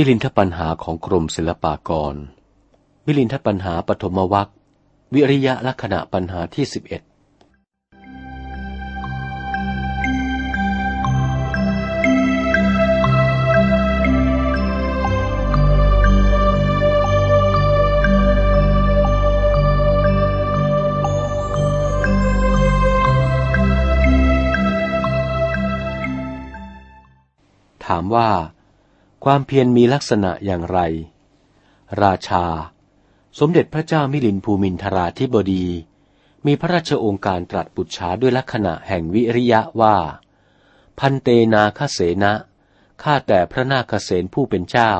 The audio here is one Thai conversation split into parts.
มิลินทปัญหาของกรมศิลปากร มิลินทปัญหาปฐมวัควิริยะลักษณะปัญหาที่สิบเอ็ดถามว่า ความเพียรมีลักษณะอย่างไร ราชา สมเด็จพระเจ้ามิลินภูมินทราธิบดี มีพระราชโองการตรัสปุจฉาด้วยลักษณะแห่งวิริยะว่า พันเตนาคเสนะข้าแต่พระนาคเสนผู้เป็นเจ้า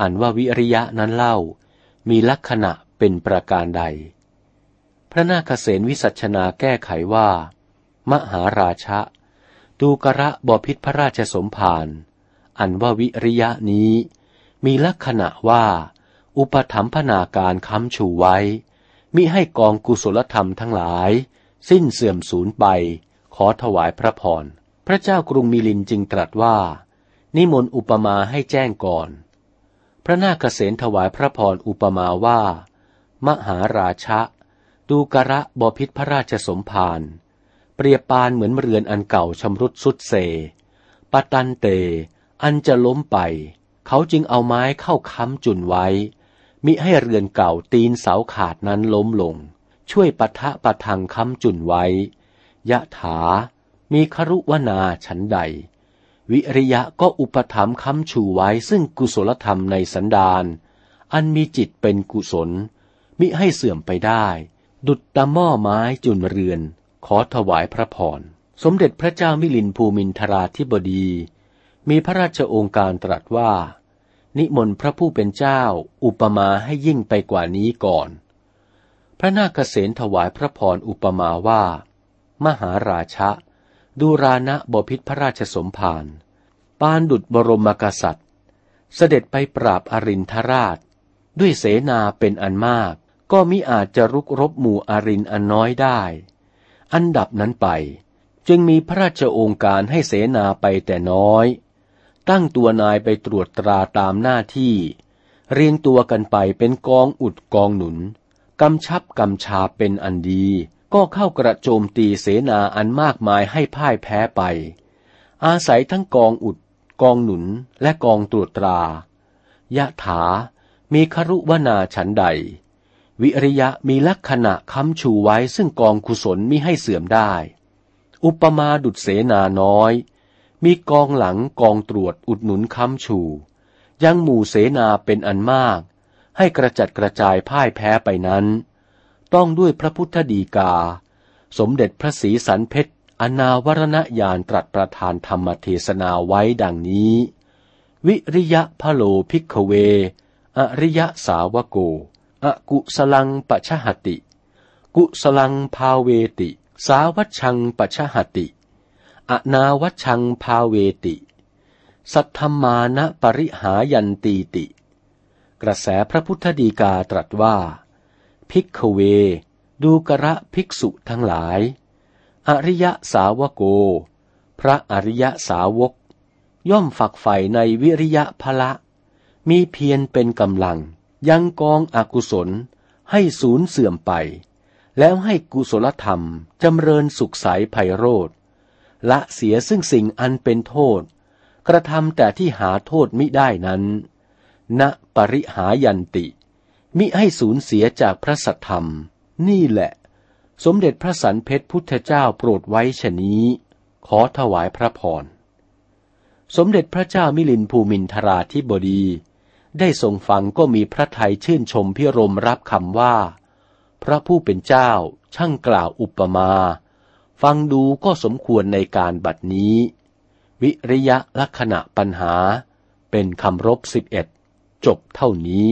อันว่าวิริยะนั้นเล่า มีลักษณะเป็นประการใด พระนาคเสนวิสัชนาแก้ไขว่า มหาราชะตูกระบอพิษพระราชสมภาร อันว่าวิริยะนี้ มีลักษณะว่า อุปถัมพนาการค้ำชูไว้ มิให้กองกุศลธรรมทั้งหลาย สิ้นเสื่อมสูญไป ขอถวายพระพร พระเจ้ากรุงมิลินจึงตรัสว่า นิมนต์อุปมาให้แจ้งก่อน พระนาคเษนถวายพระพรอุปมาว่า มหาราชะดูกระบพิษพระราชสมภารเปรียบปานเหมือนเรือนอันเก่าชำรุดสุดเซปตันเต อันจะล้มไป เขาจึงเอาไม้เข้าค้ำจุนไว้ มิให้เรือนเก่าตีนเสาขาดนั้นล้มลง ช่วยปะทะปะทังค้ำจุนไว้ ยะถา มีครุวนาฉันใด วิริยะก็อุปถัมภ์ค้ำชูไว้ซึ่งกุศลธรรมในสันดานอันมีจิตเป็นกุศล มิให้เสื่อมไปได้ ดุดตะหม้อไม้จุนเรือน ขอถวายพระพร สมเด็จพระเจ้ามิลินภูมินทราธิบดี มีพระราชโองการตรัสว่า นิมนต์พระผู้เป็นเจ้าอุปมาให้ยิ่งไปกว่านี้ก่อน พระนาคเษนถวายพระพรอุปมาว่า มหาราชะ ดูรานะบพิษพระราชสมภารปานดุจบรมกษัตริย์ เสด็จไปปราบอรินทราช ด้วยเสนาเป็นอันมาก ก็มิอาจจะรุกรบหมู่อรินอันน้อยได้ อันดับนั้นไป จึงมีพระราชโองการให้เสนาไปแต่น้อย ตั้งตัวนายไปตรวจตราตามหน้าที่ เรียงตัวกันไปเป็นกองอุดกองหนุนกำชับกำชาเป็นอันดี ก็เข้ากระโจมตีเสนาอันมากมายให้พ่ายแพ้ไป อาศัยทั้งกองอุด กองหนุนและกองตรวจตรายะถา มีครุวนาฉันใด วิริยะมีลักษณะค้ำชูไว้ซึ่งกองกุศลมิให้เสื่อมได้ อุปมาดุดเสนาน้อย มีกองหลังกองตรวจอุดหนุนค้ำชู ยังหมู่เสนาเป็นอันมาก ให้กระจัดกระจายพ่ายแพ้ไปนั้น ต้องด้วยพระพุทธดีกา สมเด็จพระศรีสรรเพชญ์อนาวรณญาณตรัสประทานธรรมเทศนาไว้ดังนี้ วิริยะพะโล ภิกขะเว อะริยะสาวะโก อะกุสะลัง ปะชะหะติ กุสะลังภาเวติ สาวัชชัง ปะชะหะติ อะนะวัชชังภาเวติ สุทธะมัตตานัง ปะริหะระตีติ กระแสพระพุทธดีกาตรัสว่า ภิกขเว ดูกระภิกษุทั้งหลาย อริยสาวโก พระอริยสาวก ย่อมฝักใฝ่ในวิริยะพละ มีเพียรเป็นกำลัง ยังกองอกุศลให้สูญเสื่อมไป แล้วให้กุศลธรรมจำเริญสุขใสไพโรธ ละเสียซึ่งสิ่งอันเป็นโทษ กระทำแต่ที่หาโทษมิได้นั้นณปริหายันติ มิให้สูญเสียจากพระสัทธรรม นี่แหละ สมเด็จพระสันเพชรพุทธเจ้าโปรดไว้ชนี้ ขอถวายพระพร สมเด็จพระเจ้ามิลินภูมินทราธิบดี ได้ทรงฟังก็มีพระไทยชื่นชมพิรมรับคำว่า พระผู้เป็นเจ้าช่างกล่าวอุปมา ฟังดูก็สมควรในการบัดนี้ วิริยะลักษณะปัญหาเป็นคำรบสิบเอ็ดจบเท่านี้